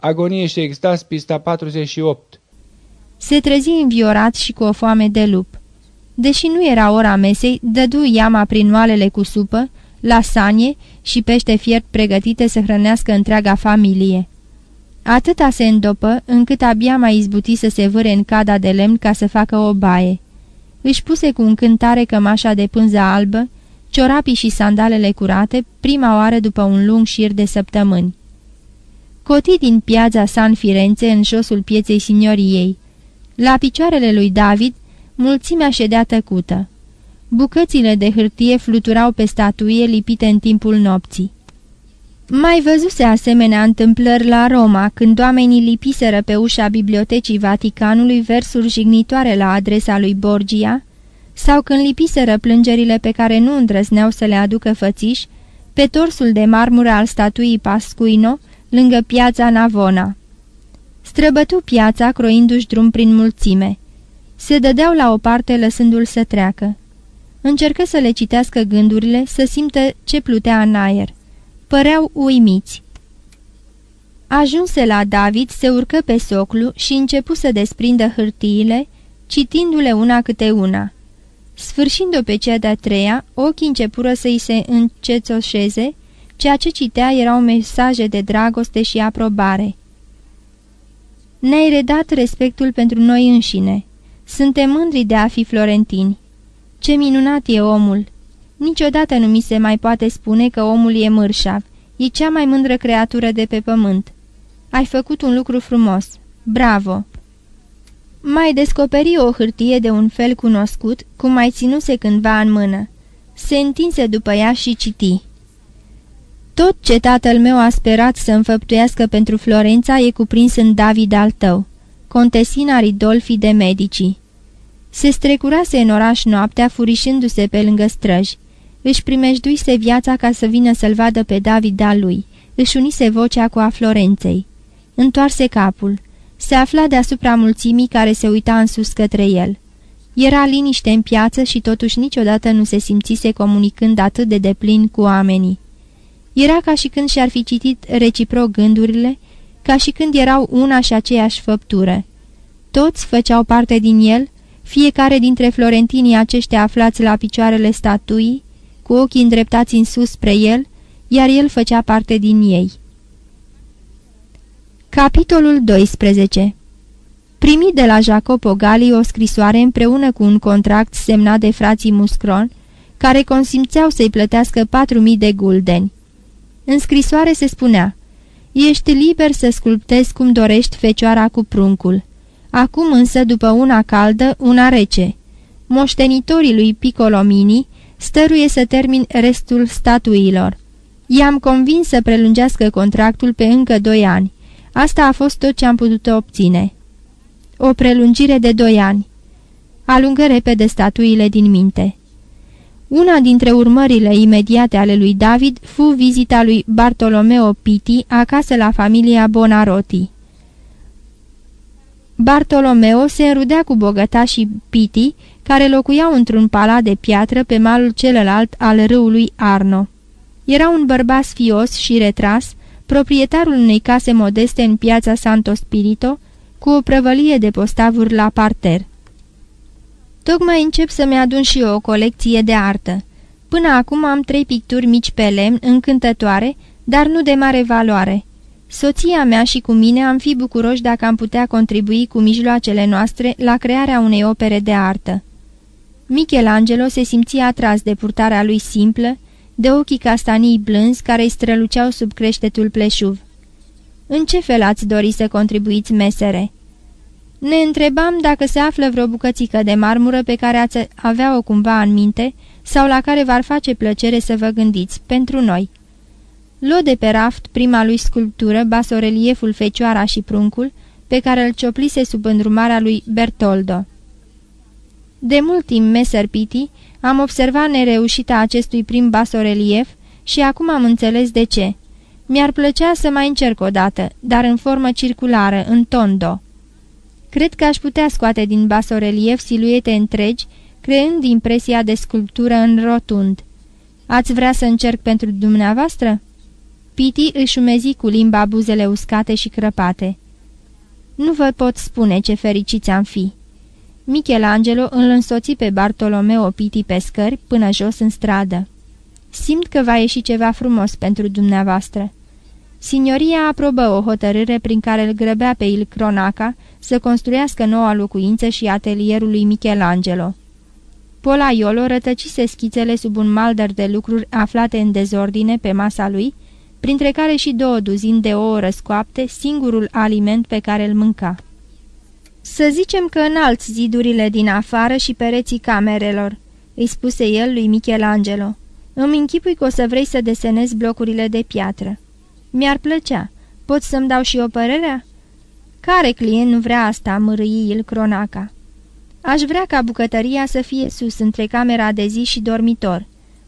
Agonie și extaz, pista 48 Se trezi înviorat și cu o foame de lup. Deși nu era ora mesei, dădu iama prin oalele cu supă, lasanie și pește fiert pregătite să hrănească întreaga familie. Atâta se îndopă, încât abia mai izbuti să se vâre în cada de lemn ca să facă o baie. Își puse cu încântare cămașa de pânză albă, ciorapii și sandalele curate, prima oară după un lung șir de săptămâni. Coti din piața San Firenze în josul pieței signoriei. La picioarele lui David, mulțimea ședea tăcută. Bucățile de hârtie fluturau pe statuie lipite în timpul nopții. Mai văzuse asemenea întâmplări la Roma, când oamenii lipiseră pe ușa bibliotecii Vaticanului versuri jignitoare la adresa lui Borgia, sau când lipiseră plângerile pe care nu îndrăzneau să le aducă fățiși, pe torsul de marmură al statuii Pascuino, lângă piața Navona. Străbătu piața, croindu-și drum prin mulțime. Se dădeau la o parte lăsându-l să treacă. Încercă să le citească gândurile, să simtă ce plutea în aer. Păreau uimiți. Ajunse la David, se urcă pe soclu și începu să desprindă hârtiile, citindu-le una câte una. Sfârșind-o pe cea de-a treia, ochii începură să-i se încețoșeze, ceea ce citea erau mesaje de dragoste și aprobare. Ne-ai redat respectul pentru noi înșine. Suntem mândri de a fi florentini. Ce minunat e omul! Niciodată nu mi se mai poate spune că omul e mârșav. E cea mai mândră creatură de pe pământ. Ai făcut un lucru frumos. Bravo! Mai descoperi o hârtie de un fel cunoscut, cum mai ținuse cândva în mână. Se întinse după ea și citi. Tot ce tatăl meu a sperat să înfăptuiască pentru Florența e cuprins în David al tău, contesina Ridolfi de Medici. Se strecurase în oraș noaptea, furișându-se pe lângă străji. Își primejduise viața ca să vină să-l vadă pe David al lui. Își unise vocea cu a Florenței. Întoarse capul. Se afla deasupra mulțimii care se uita în sus către el. Era liniște în piață și totuși niciodată nu se simțise comunicând atât de deplin cu oamenii. Era ca și când și-ar fi citit reciproc gândurile, ca și când erau una și aceeași făptură. Toți făceau parte din el, fiecare dintre florentinii aceștia aflați la picioarele statuii, cu ochii îndreptați în sus spre el, iar el făcea parte din ei. Capitolul 12 Primi de la Jacopo Gali o scrisoare împreună cu un contract semnat de frații Muscron, care consimțeau să-i plătească 4.000 de guldeni. În scrisoare se spunea, Ești liber să sculptezi cum dorești fecioara cu pruncul. Acum însă, după una caldă, una rece. Moștenitorii lui Piccolomini stăruie să termin restul statuilor. I-am convins să prelungească contractul pe încă doi ani. Asta a fost tot ce am putut obține. O prelungire de doi ani. Alungă repede statuile din minte. Una dintre urmările imediate ale lui David fu vizita lui Bartolomeo Pitti acasă la familia Bonarotti. Bartolomeo se înrudea cu bogătașii Pitti, care locuiau într-un palat de piatră pe malul celălalt al râului Arno. Era un bărbat fios și retras, proprietarul unei case modeste în piața Santo Spirito, cu o prăvălie de postavuri la parter. Tocmai încep să-mi adun și eu o colecție de artă. Până acum am trei picturi mici pe lemn, încântătoare, dar nu de mare valoare. Soția mea și cu mine am fi bucuroși dacă am putea contribui cu mijloacele noastre la crearea unei opere de artă. Michelangelo se simția atras de purtarea lui simplă, de ochii castanii blânzi care îi străluceau sub creștetul pleșuv. În ce fel ați dori să contribuiți mesere?" Ne întrebam dacă se află vreo bucățică de marmură pe care ați avea-o cumva în minte sau la care v-ar face plăcere să vă gândiți, pentru noi." Luă de pe raft prima lui sculptură, basorelieful Fecioara și Pruncul, pe care îl cioplise sub îndrumarea lui Bertoldo. De mult timp, Messer Piti, am observat nereușita acestui prim basorelief și acum am înțeles de ce. Mi-ar plăcea să mai încerc o dată, dar în formă circulară, în tondo. Cred că aș putea scoate din basorelief siluete întregi, creând impresia de sculptură în rotund. Ați vrea să încerc pentru dumneavoastră?" Piti își umezi cu limba buzele uscate și crăpate. Nu vă pot spune ce fericiți am fi." Michelangelo îl însoți pe Bartolomeo Piti pe scări până jos în stradă. Simt că va ieși ceva frumos pentru dumneavoastră." Signoria aprobă o hotărâre prin care îl grăbea pe Il Cronaca să construiască noua locuință și atelierul lui Michelangelo. Polaiolo rătăcise schițele sub un maldăr de lucruri aflate în dezordine pe masa lui, printre care și două duzini de ouă răscoapte, singurul aliment pe care îl mânca. Să zicem că înalți zidurile din afară și pereții camerelor," îi spuse el lui Michelangelo. Îmi închipui că o să vrei să desenezi blocurile de piatră." Mi-ar plăcea. Pot să-mi dau și o părerea?" Care client nu vrea asta?" mărâi el cronaca. Aș vrea ca bucătăria să fie sus, între camera de zi și dormitor.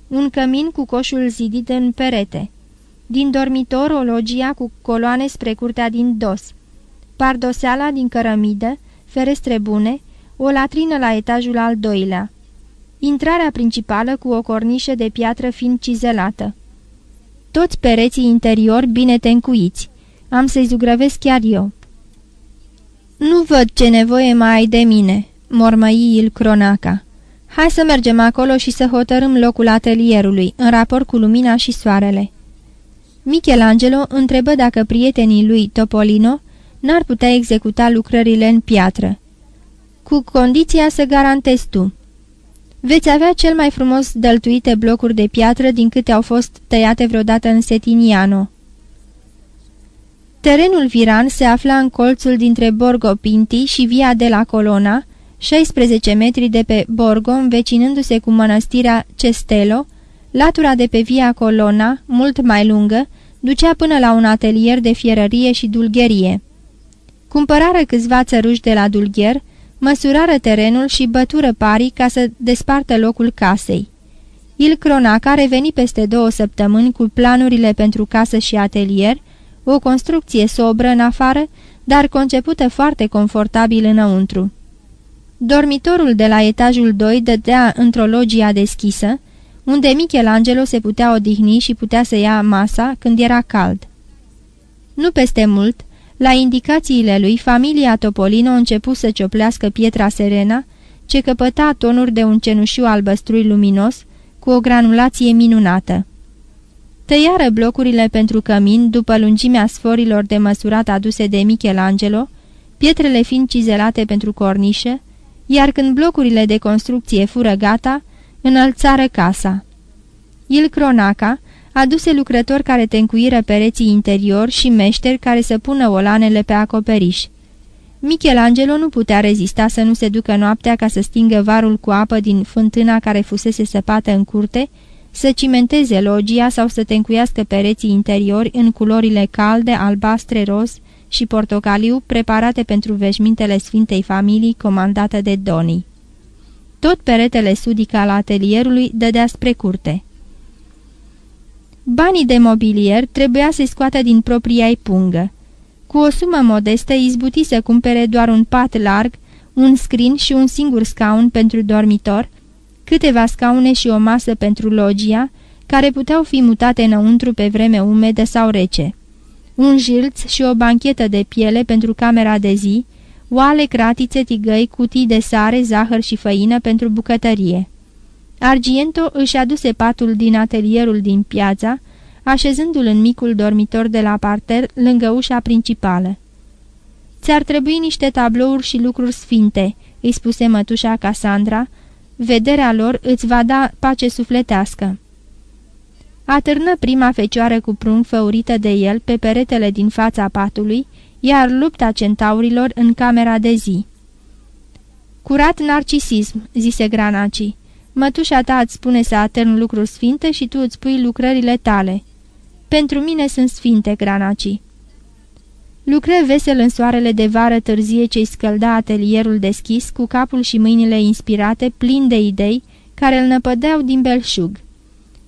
Un cămin cu coșul zidit în perete. Din dormitor o logia cu coloane spre curtea din dos. Pardoseala din cărămidă, ferestre bune, o latrină la etajul al doilea. Intrarea principală cu o cornișă de piatră fin cizelată. Toți pereții interiori bine tencuiți. Am să-i zugrăvesc chiar eu. Nu văd ce nevoie mai ai de mine," mormăi il cronaca. Hai să mergem acolo și să hotărâm locul atelierului, în raport cu lumina și soarele." Michelangelo întrebă dacă prietenii lui Topolino n-ar putea executa lucrările în piatră. Cu condiția să garantezi tu. Veți avea cel mai frumos dăltuite blocuri de piatră din câte au fost tăiate vreodată în Setiniano. Terenul viran se afla în colțul dintre Borgo Pinti și Via de la Colona, 16 metri de pe Borgo, învecinându-se cu mănăstirea Cestelo, latura de pe Via Colona, mult mai lungă, ducea până la un atelier de fierărie și dulgherie. Cumpărară câțiva țăruși de la dulgher, măsurară terenul și bătură parii ca să despartă locul casei. Il Cronaca reveni peste două săptămâni cu planurile pentru casă și atelier, o construcție sobră în afară, dar concepută foarte confortabil înăuntru. Dormitorul de la etajul 2 dădea într-o logia deschisă, unde Michelangelo se putea odihni și putea să ia masa când era cald. Nu peste mult, la indicațiile lui, familia Topolino început să cioplească pietra serena, ce căpăta tonuri de un cenușiu albăstrui luminos, cu o granulație minunată. Tăiară blocurile pentru cămin după lungimea sforilor de măsurat aduse de Michelangelo, pietrele fiind cizelate pentru cornișă, iar când blocurile de construcție fură gata, înălțară casa. Il Cronaca, aduse lucrători care tencuiră pereții interior și meșteri care să pună olanele pe acoperiș. Michelangelo nu putea rezista să nu se ducă noaptea ca să stingă varul cu apă din fântâna care fusese săpată în curte, să cimenteze logia sau să tencuiască pereții interiori în culorile calde, albastre, roz și portocaliu preparate pentru veșmintele Sfintei Familii comandată de Doni. Tot peretele sudic al atelierului dădea spre curte. Banii de mobilier trebuia să-i scoată din propria pungă. Cu o sumă modestă izbuti să cumpere doar un pat larg, un scrin și un singur scaun pentru dormitor, câteva scaune și o masă pentru logia, care puteau fi mutate înăuntru pe vreme umedă sau rece. Un jilț și o banchetă de piele pentru camera de zi, oale, cratițe, tigăi, cutii de sare, zahăr și făină pentru bucătărie. Argiento își aduse patul din atelierul din piața, așezându-l în micul dormitor de la parter, lângă ușa principală. Ți-ar trebui niște tablouri și lucruri sfinte," îi spuse mătușa Cassandra, vederea lor îți va da pace sufletească." Atârnă prima fecioară cu prunc făurită de el pe peretele din fața patului, iar lupta centaurilor în camera de zi. Curat narcisism," zise Granaci. Mătușa ta îți spune să atârn lucruri sfinte și tu îți pui lucrările tale. Pentru mine sunt sfinte, Granaci." Lucră vesel în soarele de vară târzie ce-i scălda atelierul deschis, cu capul și mâinile inspirate, plin de idei, care îl năpădeau din belșug.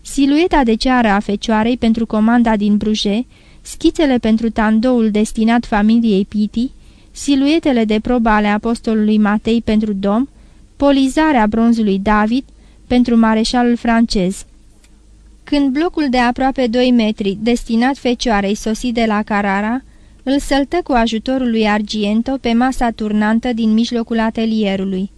Silueta de ceară a fecioarei pentru comanda din Bruje, schițele pentru tandoul destinat familiei Piti, siluetele de probă ale apostolului Matei pentru dom, polizarea bronzului David pentru mareșalul francez. Când blocul de aproape 2 metri, destinat fecioarei sosi de la Carara, îl săltă cu ajutorul lui Argiento pe masa turnantă din mijlocul atelierului.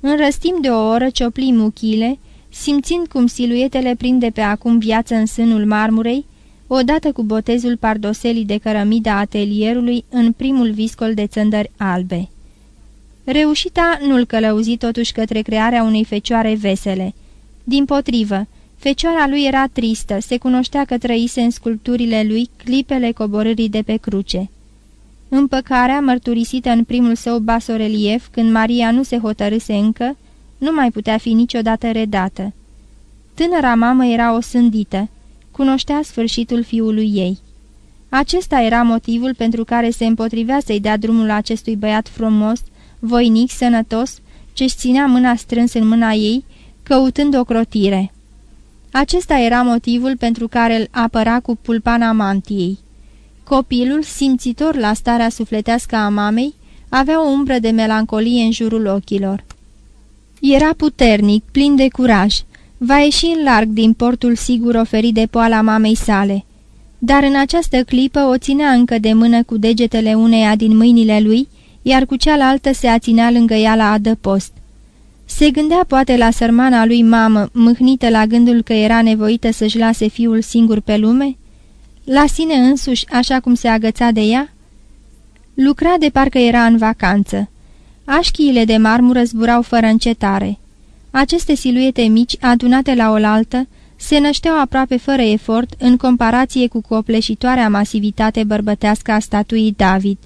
În răstim de o oră ciopli muchile, simțind cum siluetele prinde pe acum viață în sânul marmurei, odată cu botezul pardoselii de cărămida atelierului în primul viscol de țândări albe. Reușita nu-l călăuzi totuși către crearea unei fecioare vesele. Din potrivă, fecioara lui era tristă, se cunoștea că trăise în sculpturile lui clipele coborârii de pe cruce. Împăcarea, mărturisită în primul său basorelief, când Maria nu se hotărâse încă, nu mai putea fi niciodată redată. Tânăra mamă era o sândită, cunoștea sfârșitul fiului ei. Acesta era motivul pentru care se împotrivea să-i dea drumul acestui băiat frumos, voinic, sănătos, ce-și ținea mâna strâns în mâna ei, căutând o crotire. Acesta era motivul pentru care îl apăra cu pulpana mantiei. Copilul, simțitor la starea sufletească a mamei, avea o umbră de melancolie în jurul ochilor. Era puternic, plin de curaj, va ieși în larg din portul sigur oferit de poala mamei sale. Dar în această clipă o ținea încă de mână cu degetele uneia din mâinile lui, iar cu cealaltă se aținea lângă ea la adăpost. Se gândea poate la sărmana lui mamă, mâhnită la gândul că era nevoită să-și lase fiul singur pe lume? La sine însuși, așa cum se agăța de ea? Lucra de parcă era în vacanță. Așchiile de marmură zburau fără încetare. Aceste siluete mici, adunate la oaltă, se nășteau aproape fără efort în comparație cu copleșitoarea masivitate bărbătească a statuii David.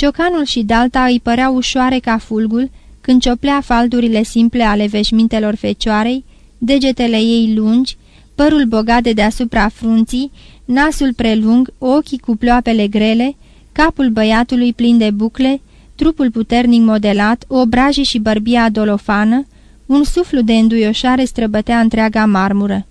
Ciocanul și dalta îi păreau ușoare ca fulgul când cioplea faldurile simple ale veșmintelor fecioarei, degetele ei lungi, părul bogat de deasupra frunții, nasul prelung, ochii cu ploapele grele, capul băiatului plin de bucle, trupul puternic modelat, obrajii și bărbia dolofană, un suflu de înduioșare străbătea întreaga marmură.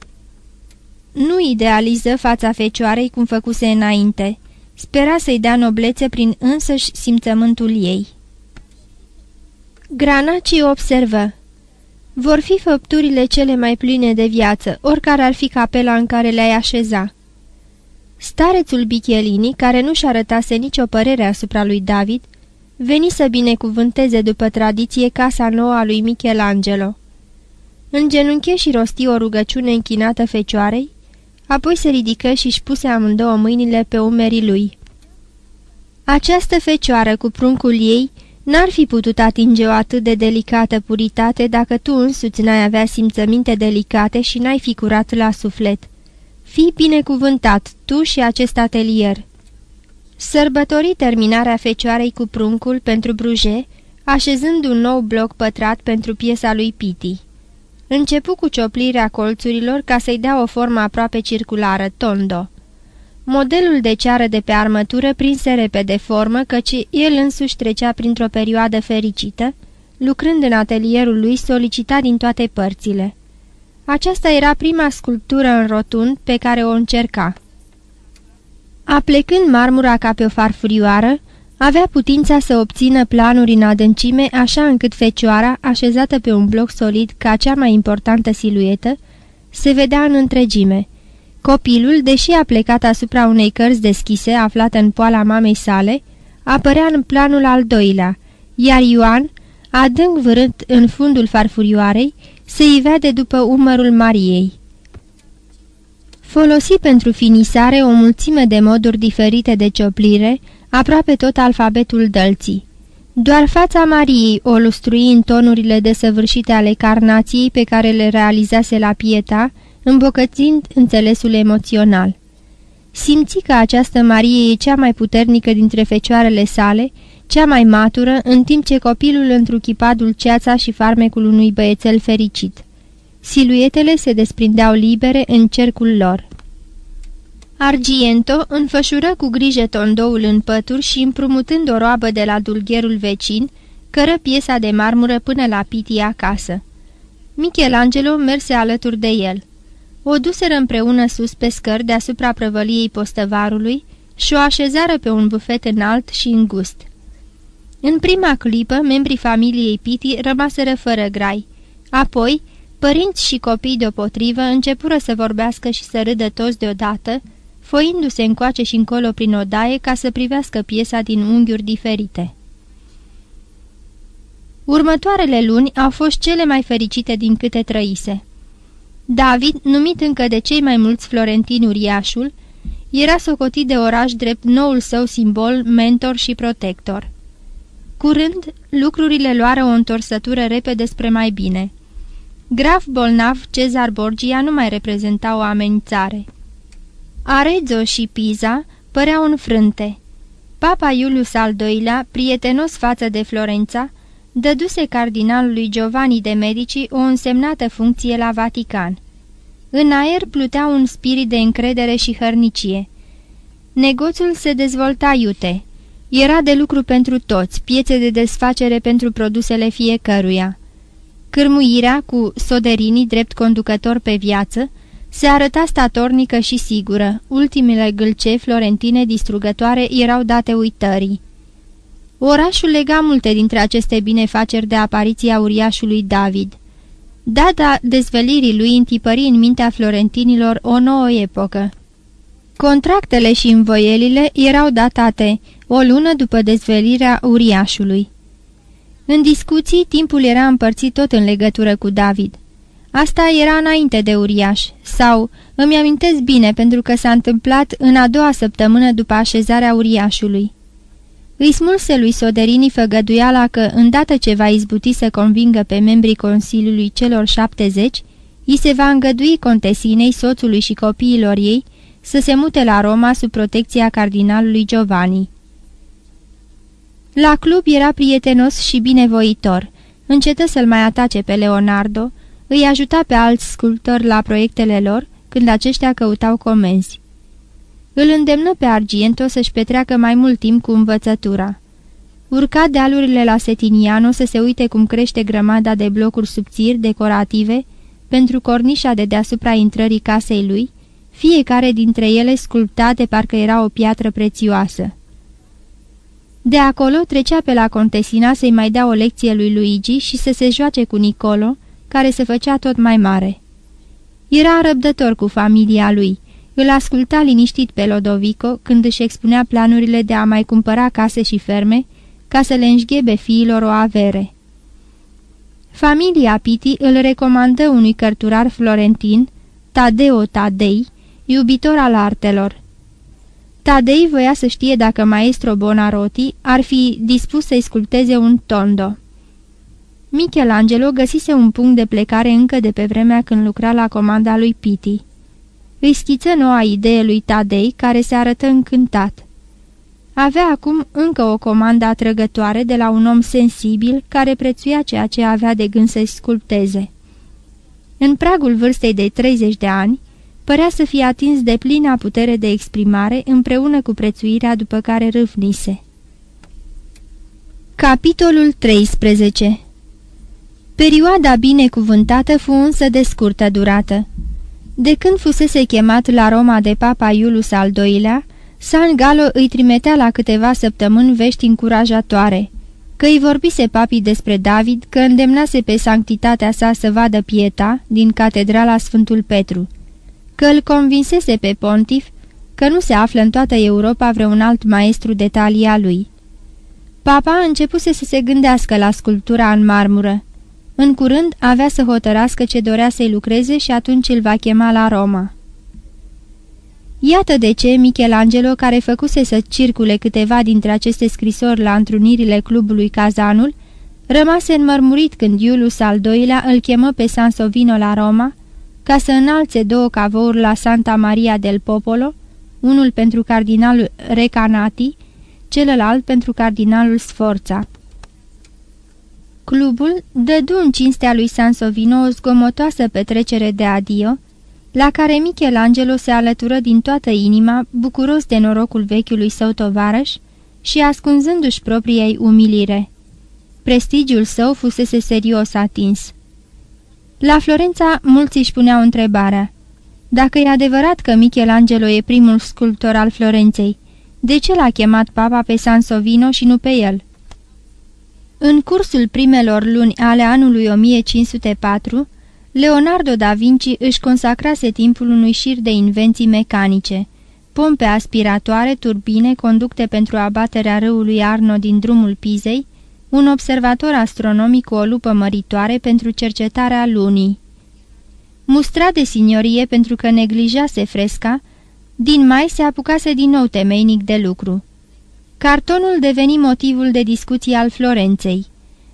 Nu idealiză fața fecioarei cum făcuse înainte. Spera să-i dea noblețe prin însăși simțământul ei. Granaci observă. Vor fi făpturile cele mai pline de viață, oricare ar fi capela în care le-ai așeza. Starețul Bichelini, care nu-și arătase nicio părere asupra lui David, veni să binecuvânteze după tradiție casa nouă a lui Michelangelo. Îngenunche și rosti o rugăciune închinată fecioarei, apoi se ridică și își puse amândouă mâinile pe umerii lui. Această fecioară cu pruncul ei n-ar fi putut atinge o atât de delicată puritate dacă tu însuți n-ai avea simțăminte delicate și n-ai fi curat la suflet. Fii binecuvântat, tu și acest atelier. Sărbători terminarea fecioarei cu pruncul pentru bruje, așezând un nou bloc pătrat pentru piesa lui Piti. Începu cu cioplirea colțurilor ca să-i dea o formă aproape circulară, tondo. Modelul de ceară de pe armătură prinse repede formă, căci el însuși trecea printr-o perioadă fericită, lucrând în atelierul lui solicitat din toate părțile. Aceasta era prima sculptură în rotund pe care o încerca. Aplecând marmura ca pe o farfurioară, avea putința să obțină planuri în adâncime așa încât fecioara, așezată pe un bloc solid ca cea mai importantă siluetă, se vedea în întregime. Copilul, deși a plecat asupra unei cărți deschise aflată în poala mamei sale, apărea în planul al doilea, iar Ioan, adânc vârând în fundul farfurioarei, se ivea de după umărul Mariei. Folosi pentru finisare o mulțime de moduri diferite de cioplire, aproape tot alfabetul dălții. Doar fața Mariei o lustrui în tonurile desăvârșite ale carnației pe care le realizase la Pieta, îmbocățind înțelesul emoțional. Simți că această Marie e cea mai puternică dintre fecioarele sale, cea mai matură, în timp ce copilul întruchipa dulceața și farmecul unui băiețel fericit. Siluetele se desprindeau libere în cercul lor. Argiento înfășură cu grijă tondoul în pături și împrumutând o roabă de la dulgherul vecin, cără piesa de marmură până la Piti acasă. Michelangelo merse alături de el. O duseră împreună sus pe scări deasupra prăvăliei postăvarului și o așezară pe un bufet înalt și îngust. În prima clipă, membrii familiei Piti rămaseră fără grai. Apoi, Părinți și copii deopotrivă începură să vorbească și să râdă toți deodată, foindu-se încoace și încolo prin odaie ca să privească piesa din unghiuri diferite. Următoarele luni au fost cele mai fericite din câte trăise. David, numit încă de cei mai mulți florentini uriașul, era socotit de oraș drept noul său simbol, mentor și protector. Curând, lucrurile luară o întorsătură repede spre mai bine. Graf bolnav Cezar Borgia nu mai reprezenta o amenințare. Arezzo și Pisa păreau în frânte. Papa Iulius al II-lea, prietenos față de Florența, dăduse cardinalului Giovanni de Medici o însemnată funcție la Vatican. În aer plutea un spirit de încredere și hărnicie. Negoțul se dezvolta iute. Era de lucru pentru toți, piețe de desfacere pentru produsele fiecăruia. Cârmuirea, cu Soderini drept conducător pe viață, se arăta statornică și sigură. Ultimele gâlce florentine distrugătoare erau date uitării. Orașul lega multe dintre aceste binefaceri de apariția uriașului David. Data dezvelirii lui întipări în mintea florentinilor o nouă epocă. Contractele și învoielile erau datate o lună după dezvelirea uriașului. În discuții, timpul era împărțit tot în legătură cu David. Asta era înainte de uriaș, sau îmi amintesc bine pentru că s-a întâmplat în a doua săptămână după așezarea uriașului. Îi smulse lui Soderini făgăduiala că, îndată ce va izbuti să convingă pe membrii Consiliului celor 70, îi se va îngădui contesinei, soțului și copiilor ei să se mute la Roma sub protecția cardinalului Giovanni. La club era prietenos și binevoitor, încetă să-l mai atace pe Leonardo, îi ajuta pe alți sculptori la proiectele lor când aceștia căutau comenzi. Îl îndemnă pe Argento să-și petreacă mai mult timp cu învățătura. Urca dealurile la Setiniano să se uite cum crește grămada de blocuri subțiri, decorative, pentru cornișa de deasupra intrării casei lui, fiecare dintre ele sculptate parcă era o piatră prețioasă. De acolo trecea pe la contesina să-i mai dea o lecție lui Luigi și să se joace cu Nicolo, care se făcea tot mai mare. Era răbdător cu familia lui, îl asculta liniștit pe Lodovico când își expunea planurile de a mai cumpăra case și ferme ca să le înșghebe fiilor o avere. Familia Piti îl recomandă unui cărturar florentin, Tadeo Tadei, iubitor al artelor. Tadei voia să știe dacă maestro Bonarotti ar fi dispus să-i sculpteze un tondo. Michelangelo găsise un punct de plecare încă de pe vremea când lucra la comanda lui Piti îi schiță noua idee lui Tadei, care se arătă încântat. Avea acum încă o comandă atrăgătoare de la un om sensibil care prețuia ceea ce avea de gând să-i sculpteze. În pragul vârstei de 30 de ani, părea să fie atins de plina putere de exprimare împreună cu prețuirea după care râvnise. Capitolul 13 Perioada binecuvântată fu însă de scurtă durată. De când fusese chemat la Roma de papa Iulus al II-lea, San Galo îi trimitea la câteva săptămâni vești încurajatoare, că îi vorbise papii despre David, că îndemnase pe sanctitatea sa să vadă pieta din catedrala Sfântul Petru, că îl convinsese pe pontif că nu se află în toată Europa vreun alt maestru de talia lui. Papa începuse să se gândească la sculptura în marmură, în curând avea să hotărască ce dorea să-i lucreze și atunci îl va chema la Roma. Iată de ce Michelangelo, care făcuse să circule câteva dintre aceste scrisori la întrunirile clubului Cazanul, rămase înmărmurit când Iulus al doilea îl chemă pe Sansovino la Roma, ca să înalțe două cavouri la Santa Maria del Popolo, unul pentru cardinalul Recanati, celălalt pentru cardinalul Sforza. Clubul dădu în cinstea lui Sansovino o zgomotoasă petrecere de adio, la care Michelangelo se alătură din toată inima, bucuros de norocul vechiului său tovarăș și ascunzându-și propriei umilire. Prestigiul său fusese serios atins. La Florența mulți își puneau întrebarea. Dacă e adevărat că Michelangelo e primul sculptor al Florenței, de ce l-a chemat papa pe Sansovino și nu pe el? În cursul primelor luni ale anului 1504, Leonardo da Vinci își consacrase timpul unui șir de invenții mecanice, pompe aspiratoare, turbine, conducte pentru abaterea râului Arno din drumul Pizei, un observator astronomic cu o lupă măritoare pentru cercetarea lunii. Mustra de signorie pentru că neglijase fresca, din mai se apucase din nou temeinic de lucru. Cartonul deveni motivul de discuție al Florenței.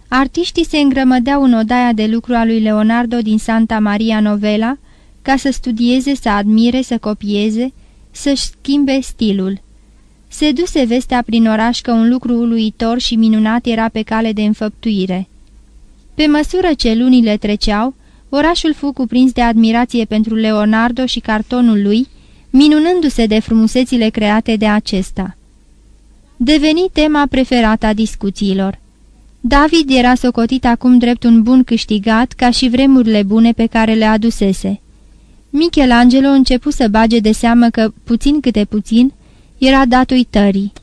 Artiștii se îngrămădeau în odaia de lucru a lui Leonardo din Santa Maria Novella ca să studieze, să admire, să copieze, să-și schimbe stilul. Se duse vestea prin oraș că un lucru uluitor și minunat era pe cale de înfăptuire. Pe măsură ce lunile treceau, orașul fu cuprins de admirație pentru Leonardo și cartonul lui, minunându-se de frumusețile create de acesta. Deveni tema preferată a discuțiilor. David era socotit acum drept un bun câștigat, ca și vremurile bune pe care le adusese. Michelangelo începu să bage de seamă că, puțin câte puțin, era dat uitării.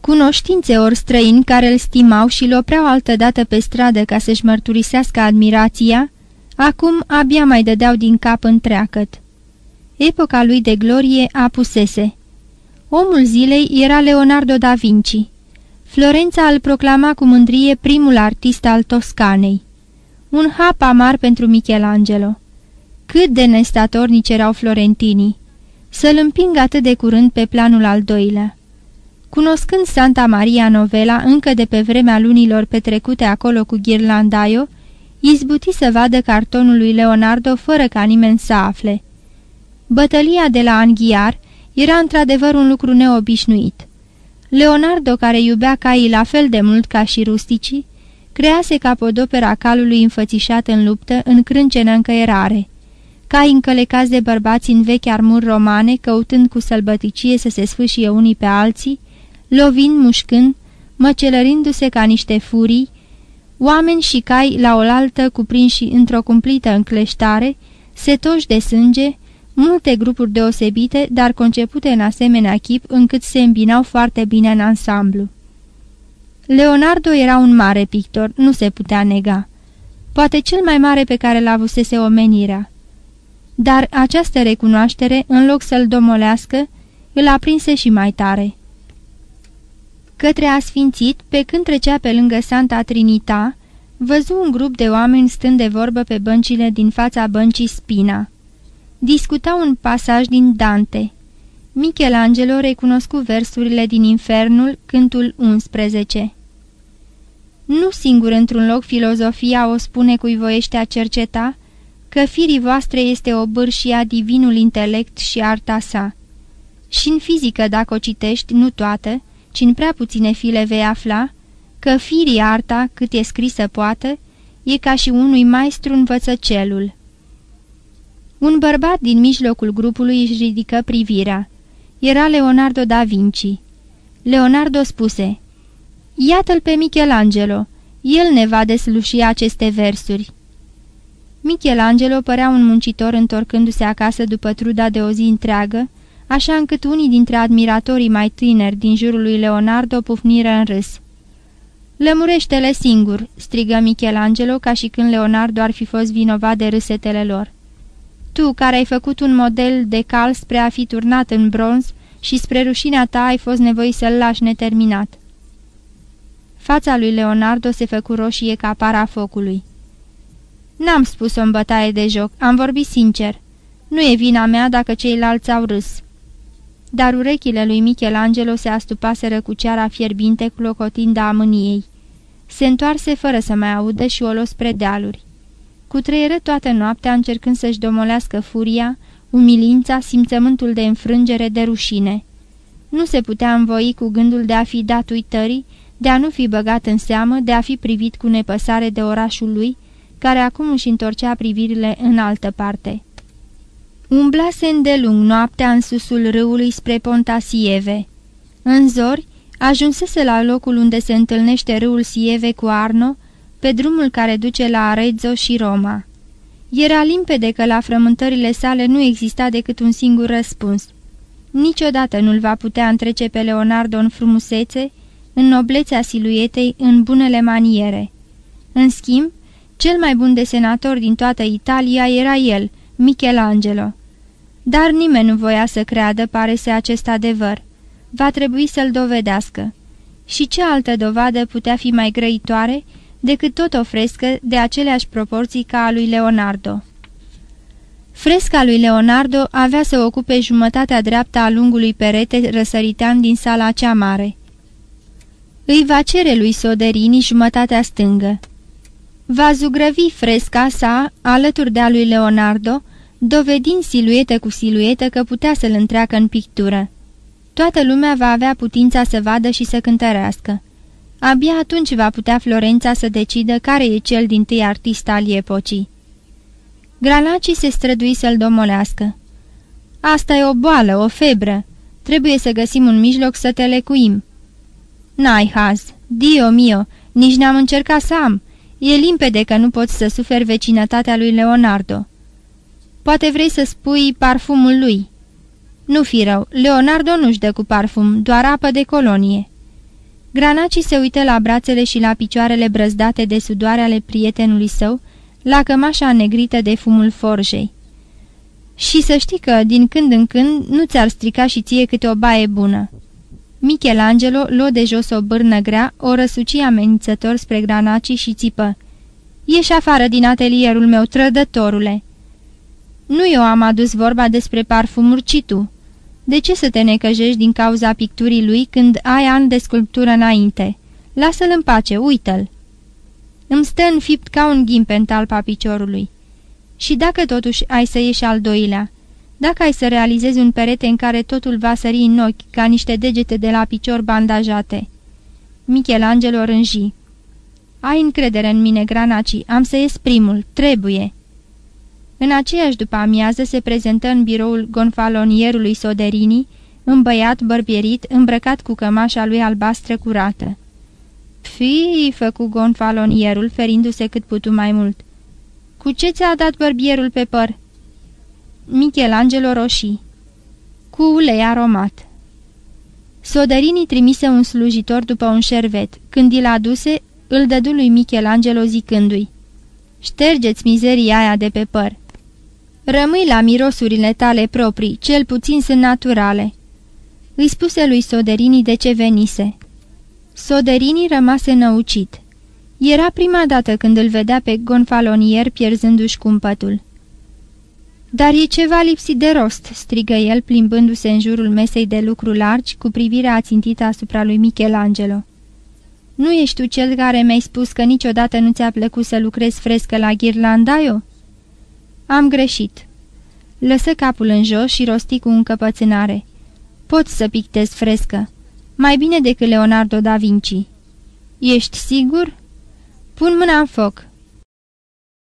Cunoștințe ori străini care îl stimau și îl opreau altădată pe stradă ca să-și mărturisească admirația, acum abia mai dădeau din cap întreacăt. Epoca lui de glorie apusese. Omul zilei era Leonardo da Vinci. Florența îl proclama cu mândrie primul artist al Toscanei. Un hap amar pentru Michelangelo. Cât de nestatornici erau florentinii! Să-l împing atât de curând pe planul al doilea. Cunoscând Santa Maria Novela încă de pe vremea lunilor petrecute acolo cu Ghirlandaio, izbuti să vadă cartonul lui Leonardo fără ca nimeni să afle. Bătălia de la Anghiar era într-adevăr un lucru neobișnuit. Leonardo, care iubea caii la fel de mult ca și rusticii, crease capodopera calului înfățișat în luptă în crâncenă încăierare. Cai încălecați de bărbați în vechi armuri romane, căutând cu sălbăticie să se sfâșie unii pe alții, lovind, mușcând, măcelărindu-se ca niște furii, oameni și cai la oaltă cuprinși într-o cumplită încleștare, setoși de sânge, multe grupuri deosebite, dar concepute în asemenea chip încât se îmbinau foarte bine în ansamblu. Leonardo era un mare pictor, nu se putea nega. Poate cel mai mare pe care l-a avusese omenirea. Dar această recunoaștere, în loc să-l domolească, îl aprinse și mai tare. Către asfințit, pe când trecea pe lângă Santa Trinita, văzu un grup de oameni stând de vorbă pe băncile din fața băncii Spina discuta un pasaj din Dante. Michelangelo recunoscu versurile din Infernul, cântul 11. Nu singur într-un loc filozofia o spune cui voiește a cerceta, că firii voastre este o bârșia divinul intelect și arta sa. Și în fizică, dacă o citești, nu toată, ci în prea puține file vei afla, că firii arta, cât e scrisă poată, e ca și unui maestru învățăcelul. Un bărbat din mijlocul grupului își ridică privirea. Era Leonardo da Vinci. Leonardo spuse, Iată-l pe Michelangelo, el ne va desluși aceste versuri." Michelangelo părea un muncitor întorcându-se acasă după truda de o zi întreagă, așa încât unii dintre admiratorii mai tineri din jurul lui Leonardo pufniră în râs. Lămurește-le singur!" strigă Michelangelo ca și când Leonardo ar fi fost vinovat de râsetele lor. Tu, care ai făcut un model de cal spre a fi turnat în bronz și spre rușinea ta ai fost nevoit să-l lași neterminat. Fața lui Leonardo se făcu roșie ca para focului. N-am spus-o în bătaie de joc, am vorbit sincer. Nu e vina mea dacă ceilalți au râs. Dar urechile lui Michelangelo se astupaseră cu ceara fierbinte clocotind a mâniei. Se întoarse fără să mai audă și o luă spre dealuri. Cu treieră toată noaptea încercând să-și domolească furia, umilința, simțământul de înfrângere, de rușine. Nu se putea învoi cu gândul de a fi dat uitării, de a nu fi băgat în seamă, de a fi privit cu nepăsare de orașul lui, care acum își întorcea privirile în altă parte. Umblase îndelung noaptea în susul râului spre Ponta Sieve. În zori, ajunsese la locul unde se întâlnește râul Sieve cu Arno, pe drumul care duce la Arezzo și Roma. Era limpede că la frământările sale nu exista decât un singur răspuns. Niciodată nu-l va putea întrece pe Leonardo în frumusețe, în noblețea siluetei, în bunele maniere. În schimb, Cel mai bun desenator din toată Italia era el, Michelangelo. Dar nimeni nu voia să creadă, pare să acest adevăr. Va trebui să-l dovedească. Și ce altă dovadă putea fi mai grăitoare decât tot o frescă de aceleași proporții ca a lui Leonardo? Fresca lui Leonardo avea să ocupe jumătatea dreaptă a lungului perete răsăritean din sala cea mare. Îi va cere lui Soderini jumătatea stângă. Va zugrăvi fresca sa alături de a lui Leonardo, dovedind siluetă cu siluetă că putea să-l întreacă în pictură. Toată lumea va avea putința să vadă și să cântărească. Abia atunci va putea Florența să decidă care e cel din tâi artist al epocii. Granaci se strădui să-l domolească. Asta e o boală, o febră. Trebuie să găsim un mijloc să te lecuim." N-ai haz. Dio mio, nici n-am încercat să am. E limpede că nu poți să suferi vecinătatea lui Leonardo." Poate vrei să spui parfumul lui." Nu fi rău, Leonardo nu-și dă cu parfum, doar apă de colonie." Granaci se uită la brațele și la picioarele brăzdate de sudoare ale prietenului său, la cămașa negrită de fumul forjei. Și să știi că, din când în când, nu ți-ar strica și ție câte o baie bună." Michelangelo luă de jos o bârnă grea, o răsuci amenințător spre Granaci și țipă. Ieși afară din atelierul meu, trădătorule!" Nu eu am adus vorba despre parfumuri, ci tu. De ce să te necăjești din cauza picturii lui când ai an de sculptură înainte? Lasă-l în pace, uită-l!" Îmi stă înfipt ca un ghimpe în talpa piciorului. Și dacă totuși ai să ieși al doilea, dacă ai să realizezi un perete în care totul va sări în ochi ca niște degete de la picior bandajate. Michelangelo rânji. Ai încredere în mine, Granaci, am să ies primul, trebuie. În aceeași după amiază se prezentă în biroul gonfalonierului Soderini, un băiat bărbierit, îmbrăcat cu cămașa lui albastră curată. Fii, făcu gonfalonierul, ferindu-se cât putu mai mult. Cu ce ți-a dat bărbierul pe păr?" Michelangelo roșii. Cu ulei aromat. Soderini trimise un slujitor după un șervet. Când îl aduse, îl dădu lui Michelangelo zicându-i. Ștergeți mizeria aia de pe păr. Rămâi la mirosurile tale proprii, cel puțin sunt naturale." Îi spuse lui Soderini de ce venise. Soderini rămase năucit. Era prima dată când îl vedea pe gonfalonier pierzându-și cumpătul. Dar e ceva lipsit de rost," strigă el, plimbându-se în jurul mesei de lucru largi, cu privirea ațintită asupra lui Michelangelo. Nu ești tu cel care mi-ai spus că niciodată nu ți-a plăcut să lucrezi frescă la Ghirlandaio?" Am greșit." Lăsă capul în jos și rosti cu încăpățânare. Pot să pictez frescă. Mai bine decât Leonardo da Vinci." Ești sigur?" Pun mâna în foc.